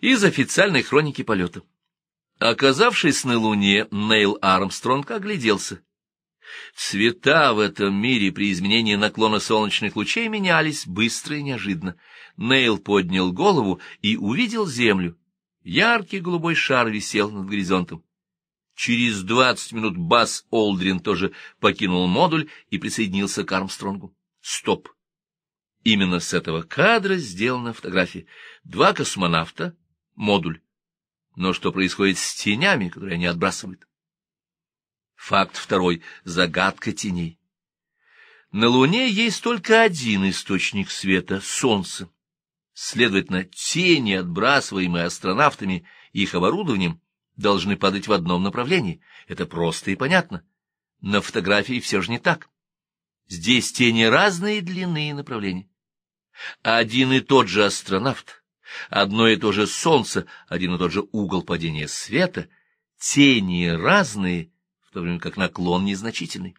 Из официальной хроники полета. Оказавшись на Луне, Нейл Армстронг огляделся. Цвета в этом мире при изменении наклона солнечных лучей менялись быстро и неожиданно. Нейл поднял голову и увидел Землю. Яркий голубой шар висел над горизонтом. Через двадцать минут Бас Олдрин тоже покинул модуль и присоединился к Армстронгу. Стоп! Именно с этого кадра сделана фотография. Два космонавта, модуль. Но что происходит с тенями, которые они отбрасывают? Факт второй — загадка теней. На Луне есть только один источник света — Солнце. Следовательно, тени, отбрасываемые астронавтами их оборудованием, должны падать в одном направлении. Это просто и понятно. На фотографии все же не так. Здесь тени разные длины и направления. Один и тот же астронавт, одно и то же Солнце, один и тот же угол падения света, тени разные, в то время как наклон незначительный.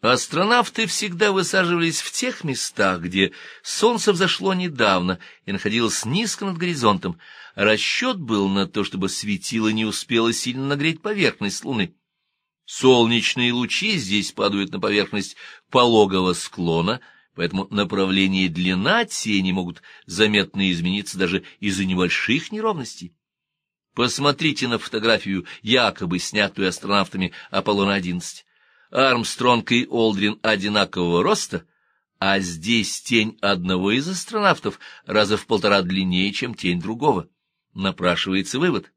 Астронавты всегда высаживались в тех местах, где солнце взошло недавно и находилось низко над горизонтом. Расчет был на то, чтобы светило не успело сильно нагреть поверхность Луны. Солнечные лучи здесь падают на поверхность пологого склона, поэтому направление и длина тени могут заметно измениться даже из-за небольших неровностей. Посмотрите на фотографию, якобы снятую астронавтами Аполлона-11. Армстронг и Олдрин одинакового роста, а здесь тень одного из астронавтов раза в полтора длиннее, чем тень другого. Напрашивается вывод.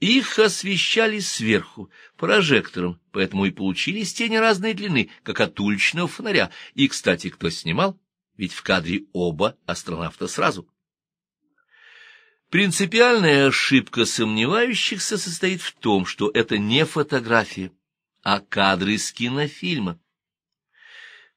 Их освещали сверху, прожектором, поэтому и получились тени разной длины, как от уличного фонаря. И, кстати, кто снимал? Ведь в кадре оба астронавта сразу. Принципиальная ошибка сомневающихся состоит в том, что это не фотография а кадры из кинофильма.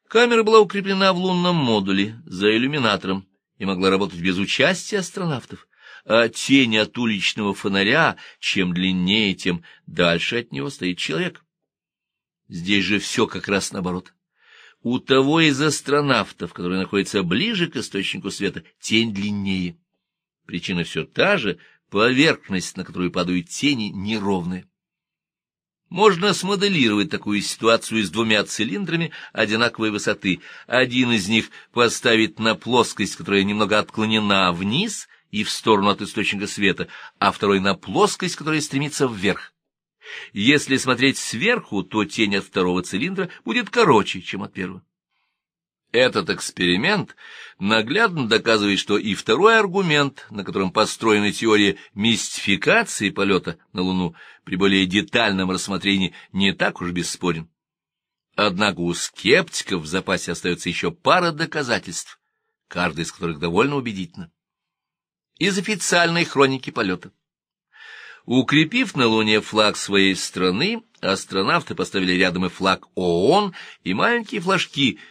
Камера была укреплена в лунном модуле за иллюминатором и могла работать без участия астронавтов, а тень от уличного фонаря, чем длиннее, тем дальше от него стоит человек. Здесь же все как раз наоборот. У того из астронавтов, который находится ближе к источнику света, тень длиннее. Причина все та же, поверхность, на которую падают тени, неровная. Можно смоделировать такую ситуацию с двумя цилиндрами одинаковой высоты. Один из них поставить на плоскость, которая немного отклонена вниз и в сторону от источника света, а второй на плоскость, которая стремится вверх. Если смотреть сверху, то тень от второго цилиндра будет короче, чем от первого. Этот эксперимент наглядно доказывает, что и второй аргумент, на котором построена теория мистификации полета на Луну, при более детальном рассмотрении не так уж бесспорен. Однако у скептиков в запасе остается еще пара доказательств, каждый из которых довольно убедительно. Из официальной хроники полета. Укрепив на Луне флаг своей страны, астронавты поставили рядом и флаг ООН, и маленькие флажки —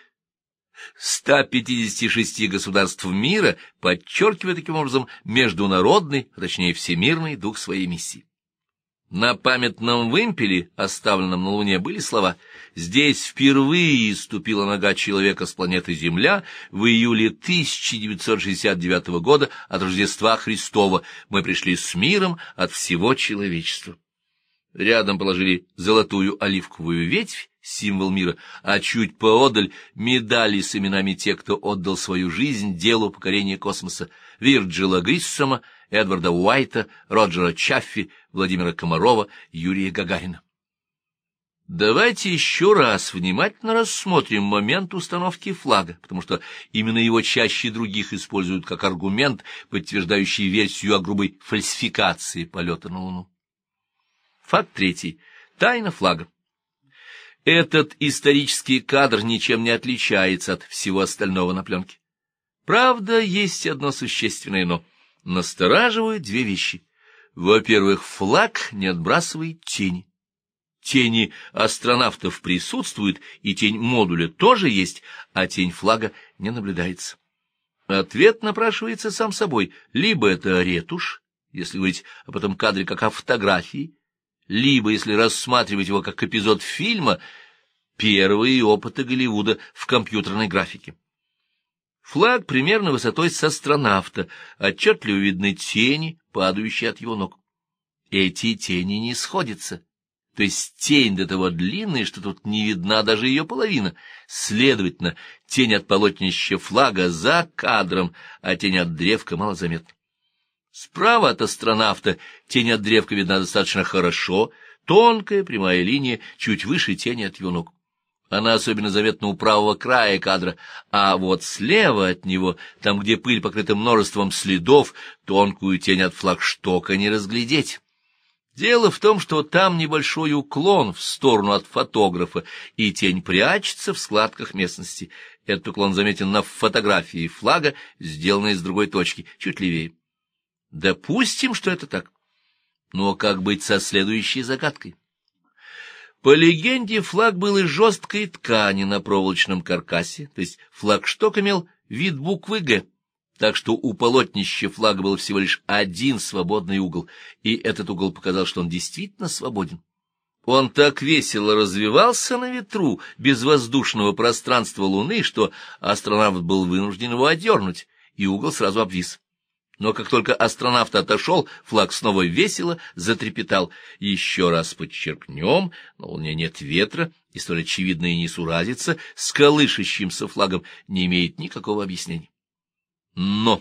156 государств мира, подчеркивая таким образом международный, точнее всемирный дух своей миссии. На памятном вымпеле, оставленном на Луне, были слова «Здесь впервые ступила нога человека с планеты Земля в июле 1969 года от Рождества Христова. Мы пришли с миром от всего человечества». Рядом положили золотую оливковую ветвь, символ мира, а чуть поодаль медали с именами тех, кто отдал свою жизнь делу покорения космоса — Вирджила Гриссома, Эдварда Уайта, Роджера Чаффи, Владимира Комарова, Юрия Гагарина. Давайте еще раз внимательно рассмотрим момент установки флага, потому что именно его чаще других используют как аргумент, подтверждающий версию о грубой фальсификации полета на Луну. Факт третий. Тайна флага. Этот исторический кадр ничем не отличается от всего остального на пленке. Правда, есть одно существенное «но». Настораживают две вещи. Во-первых, флаг не отбрасывает тени. Тени астронавтов присутствуют, и тень модуля тоже есть, а тень флага не наблюдается. Ответ напрашивается сам собой. Либо это ретушь, если говорить об этом кадре как о фотографии, либо, если рассматривать его как эпизод фильма, первые опыты Голливуда в компьютерной графике. Флаг примерно высотой с астронавта, отчетливо видны тени, падающие от его ног. Эти тени не сходятся. То есть тень до того длинная, что тут не видна даже ее половина. Следовательно, тень от полотнища флага за кадром, а тень от древка малозаметна. Справа от астронавта тень от древка видна достаточно хорошо, тонкая прямая линия чуть выше тени от его. Она особенно заметна у правого края кадра, а вот слева от него, там, где пыль покрыта множеством следов, тонкую тень от флагштока не разглядеть. Дело в том, что там небольшой уклон в сторону от фотографа, и тень прячется в складках местности. Этот уклон заметен на фотографии флага, сделанной с другой точки, чуть левее. Допустим, что это так. Но как быть со следующей загадкой? По легенде, флаг был из жесткой ткани на проволочном каркасе, то есть флагшток имел вид буквы «Г», так что у полотнища флага был всего лишь один свободный угол, и этот угол показал, что он действительно свободен. Он так весело развивался на ветру без воздушного пространства Луны, что астронавт был вынужден его одернуть, и угол сразу обвис. Но как только астронавт отошел, флаг снова весело затрепетал. Еще раз подчеркнем, на Луне нет ветра, и столь очевидная несуразица с колышащимся флагом не имеет никакого объяснения. Но,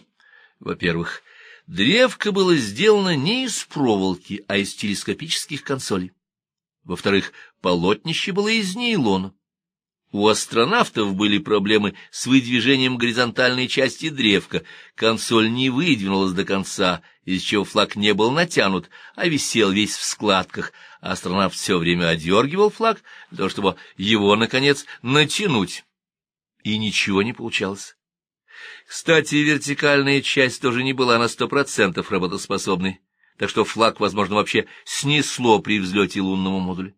во-первых, древко было сделано не из проволоки, а из телескопических консолей. Во-вторых, полотнище было из нейлона. У астронавтов были проблемы с выдвижением горизонтальной части древка. Консоль не выдвинулась до конца, из чего флаг не был натянут, а висел весь в складках. Астронавт все время одергивал флаг, для того, чтобы его, наконец, натянуть. И ничего не получалось. Кстати, вертикальная часть тоже не была на сто процентов работоспособной, так что флаг, возможно, вообще снесло при взлете лунного модуля.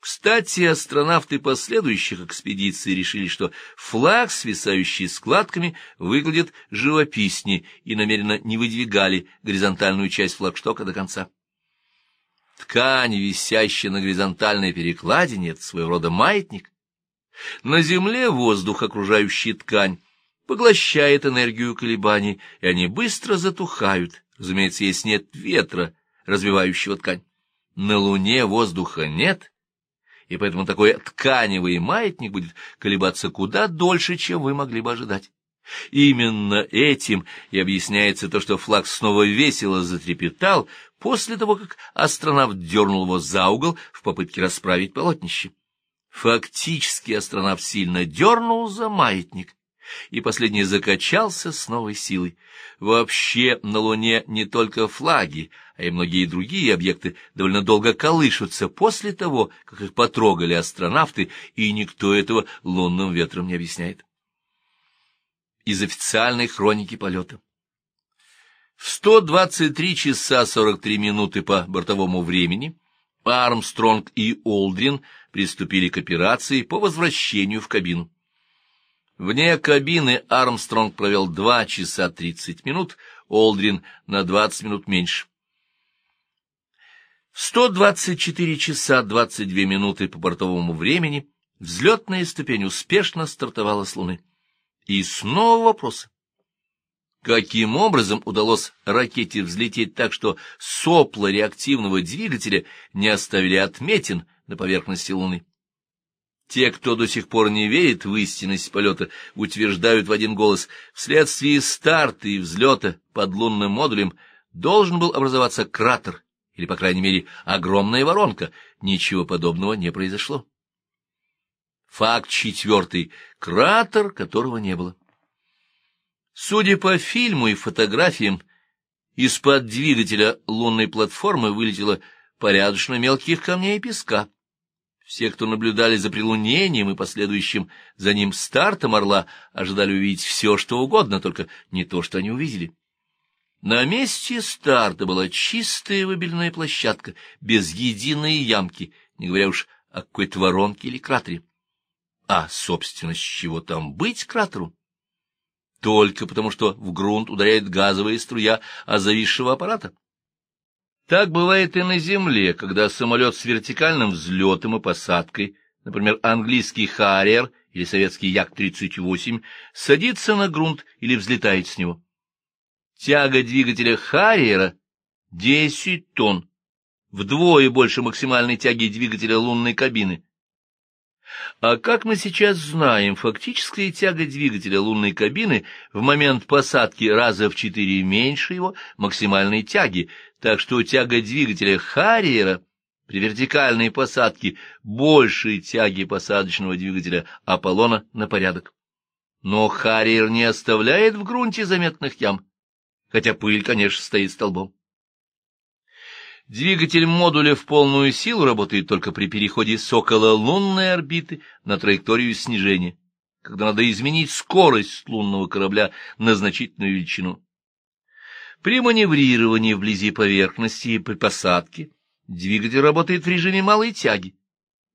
Кстати, астронавты последующих экспедиций решили, что флаг, свисающий складками, выглядит живописнее и намеренно не выдвигали горизонтальную часть флагштока до конца. Ткань, висящая на горизонтальной перекладине, — это своего рода маятник. На Земле воздух, окружающий ткань, поглощает энергию колебаний, и они быстро затухают, разумеется, если нет ветра, развивающего ткань. На Луне воздуха нет, и поэтому такой тканевый маятник будет колебаться куда дольше, чем вы могли бы ожидать. Именно этим и объясняется то, что флаг снова весело затрепетал после того, как астронавт дернул его за угол в попытке расправить полотнище. Фактически астронавт сильно дернул за маятник, и последний закачался с новой силой. Вообще на Луне не только флаги, а и многие другие объекты довольно долго колышутся после того, как их потрогали астронавты, и никто этого лунным ветром не объясняет. Из официальной хроники полета. В 123 часа 43 минуты по бортовому времени Армстронг и Олдрин приступили к операции по возвращению в кабину. Вне кабины Армстронг провел два часа тридцать минут, Олдрин на двадцать минут меньше. В 124 часа 22 минуты по бортовому времени взлетная ступень успешно стартовала с Луны. И снова вопросы. Каким образом удалось ракете взлететь так, что сопла реактивного двигателя не оставили отметин на поверхности Луны? Те, кто до сих пор не верит в истинность полета, утверждают в один голос, вследствие старта и взлета под лунным модулем должен был образоваться кратер, или, по крайней мере, огромная воронка. Ничего подобного не произошло. Факт четвертый — кратер, которого не было. Судя по фильму и фотографиям, из-под двигателя лунной платформы вылетело порядочно мелких камней и песка. Все, кто наблюдали за прилунением и последующим за ним стартом орла, ожидали увидеть все, что угодно, только не то, что они увидели. На месте старта была чистая выбеленная площадка, без единой ямки, не говоря уж о какой-то воронке или кратере. А, собственно, с чего там быть кратеру? Только потому, что в грунт ударяет газовая струя от зависшего аппарата. Так бывает и на Земле, когда самолет с вертикальным взлетом и посадкой например, английский «Харриер» или советский Як-38, садится на грунт или взлетает с него. Тяга двигателя «Харриера» — 10 тонн, вдвое больше максимальной тяги двигателя лунной кабины. А как мы сейчас знаем, фактическая тяга двигателя лунной кабины в момент посадки раза в четыре меньше его максимальной тяги, так что тяга двигателя «Харриера» при вертикальной посадке больше тяги посадочного двигателя Аполлона на порядок. Но Харриер не оставляет в грунте заметных ям, хотя пыль, конечно, стоит столбом. Двигатель модуля в полную силу работает только при переходе с окололунной орбиты на траекторию снижения, когда надо изменить скорость лунного корабля на значительную величину. При маневрировании вблизи поверхности и при посадке двигатель работает в режиме малой тяги.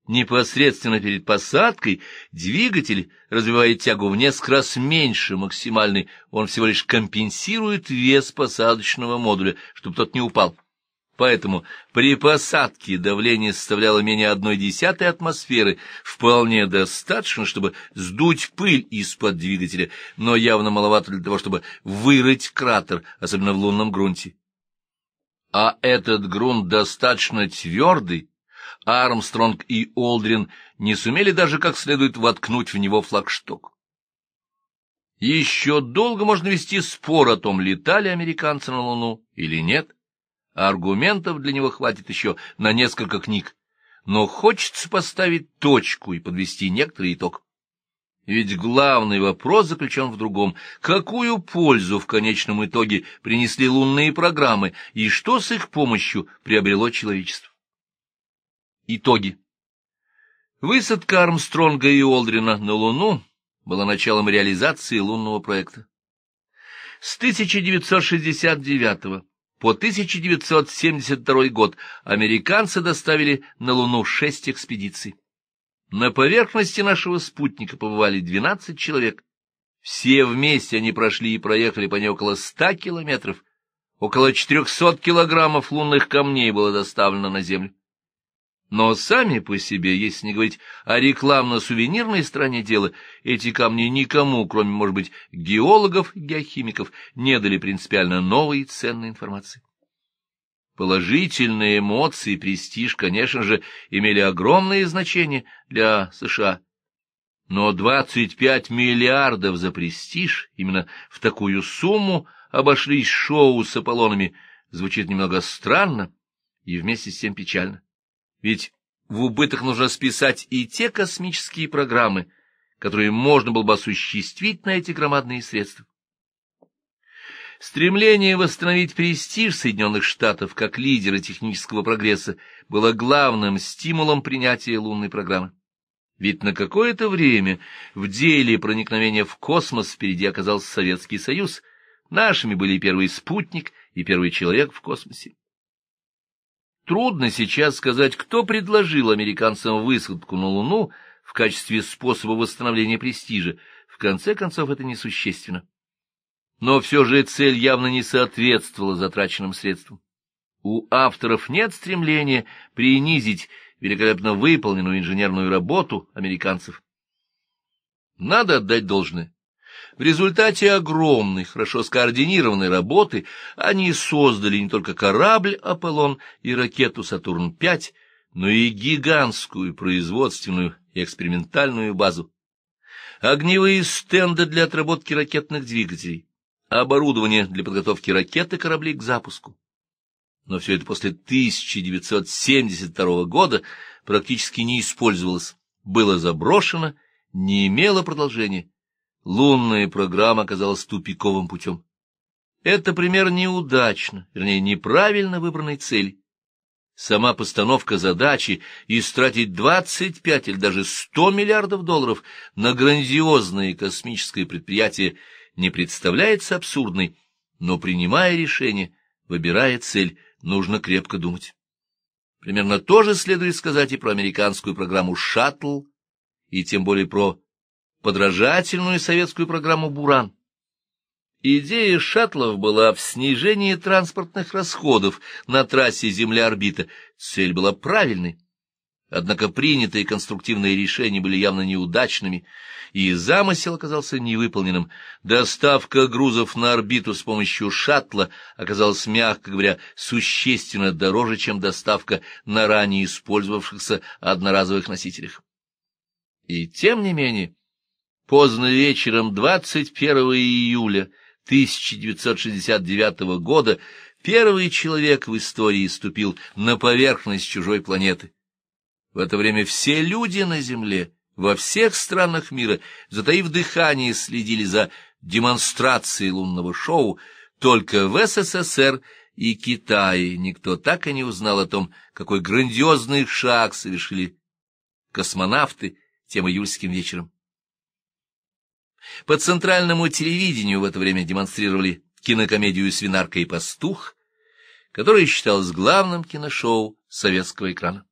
Непосредственно перед посадкой двигатель развивает тягу в несколько раз меньше максимальной, он всего лишь компенсирует вес посадочного модуля, чтобы тот не упал. Поэтому при посадке давление составляло менее одной десятой атмосферы, вполне достаточно, чтобы сдуть пыль из-под двигателя, но явно маловато для того, чтобы вырыть кратер, особенно в лунном грунте. А этот грунт достаточно твердый, Армстронг и Олдрин не сумели даже как следует воткнуть в него флагшток. Еще долго можно вести спор о том, летали американцы на Луну или нет, аргументов для него хватит еще на несколько книг, но хочется поставить точку и подвести некоторый итог. Ведь главный вопрос заключен в другом. Какую пользу в конечном итоге принесли лунные программы, и что с их помощью приобрело человечество? Итоги. Высадка Армстронга и Олдрина на Луну была началом реализации лунного проекта. С 1969 по 1972 год американцы доставили на Луну шесть экспедиций. На поверхности нашего спутника побывали 12 человек. Все вместе они прошли и проехали по ней около 100 километров. Около 400 килограммов лунных камней было доставлено на Землю. Но сами по себе, если не говорить о рекламно-сувенирной стороне дела, эти камни никому, кроме, может быть, геологов геохимиков, не дали принципиально новой и ценной информации. Положительные эмоции и престиж, конечно же, имели огромное значение для США. Но 25 миллиардов за престиж, именно в такую сумму обошлись шоу с Аполлонами, звучит немного странно и вместе с тем печально. Ведь в убыток нужно списать и те космические программы, которые можно было бы осуществить на эти громадные средства. Стремление восстановить престиж Соединенных Штатов как лидера технического прогресса было главным стимулом принятия лунной программы. Ведь на какое-то время в деле проникновения в космос впереди оказался Советский Союз, нашими были первый спутник и первый человек в космосе. Трудно сейчас сказать, кто предложил американцам высадку на Луну в качестве способа восстановления престижа. В конце концов, это несущественно. Но все же цель явно не соответствовала затраченным средствам. У авторов нет стремления принизить великолепно выполненную инженерную работу американцев. Надо отдать должное. В результате огромной, хорошо скоординированной работы они создали не только корабль «Аполлон» и ракету «Сатурн-5», но и гигантскую производственную и экспериментальную базу. Огневые стенды для отработки ракетных двигателей, оборудование для подготовки ракет и кораблей к запуску. Но все это после 1972 года практически не использовалось, было заброшено, не имело продолжения лунная программа оказалась тупиковым путем. Это пример неудачно, вернее, неправильно выбранной цели. Сама постановка задачи истратить 25 или даже 100 миллиардов долларов на грандиозное космическое предприятие не представляется абсурдной, но принимая решение, выбирая цель, нужно крепко думать. Примерно то же следует сказать и про американскую программу «Шаттл», и тем более про подражательную советскую программу «Буран». Идея шаттлов была в снижении транспортных расходов на трассе Земля-орбита. Цель была правильной. Однако принятые конструктивные решения были явно неудачными, и замысел оказался невыполненным. Доставка грузов на орбиту с помощью шаттла оказалась, мягко говоря, существенно дороже, чем доставка на ранее использовавшихся одноразовых носителях. И тем не менее, поздно вечером 21 июля 1969 года первый человек в истории ступил на поверхность чужой планеты. В это время все люди на Земле, во всех странах мира, затаив дыхание, следили за демонстрацией лунного шоу, только в СССР и Китае никто так и не узнал о том, какой грандиозный шаг совершили космонавты тем июльским вечером. По центральному телевидению в это время демонстрировали кинокомедию «Свинарка и пастух», которая считалась главным киношоу советского экрана.